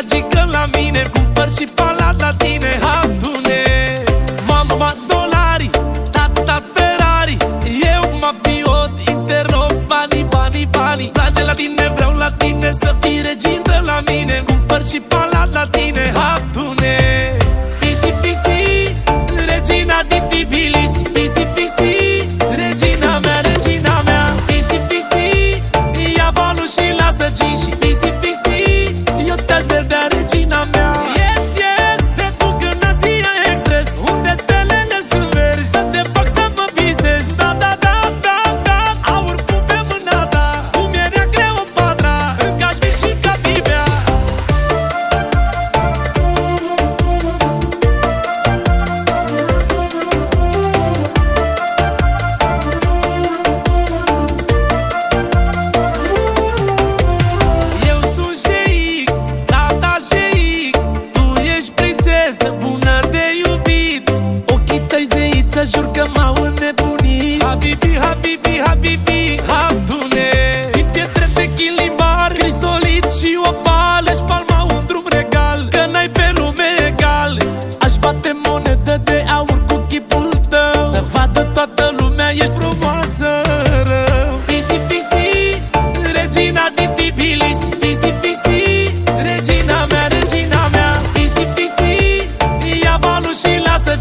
gagică la mine Cumpăr și palat la tine, adune. Mama dolari, tata Ferrari Eu mafiot, interno, bani bani bani, Place la tine, vreau la tine să fii regintă la mine Cumpăr și palat la tine, adune. că m-au înnebunit. Habibi, habibi, habibi, adune Din pietre de chilibar, crisolit și opal Își palma un drum regal, că n-ai pe lume egal. Aș bate monedă de aur cu chipul tău. Să vadă toată lumea, ești frumoasă rău. Pisi, regina din Tbilisi. Pisi, pisi, regina mea, regina mea. Pisi, pisi, ia valul și lasă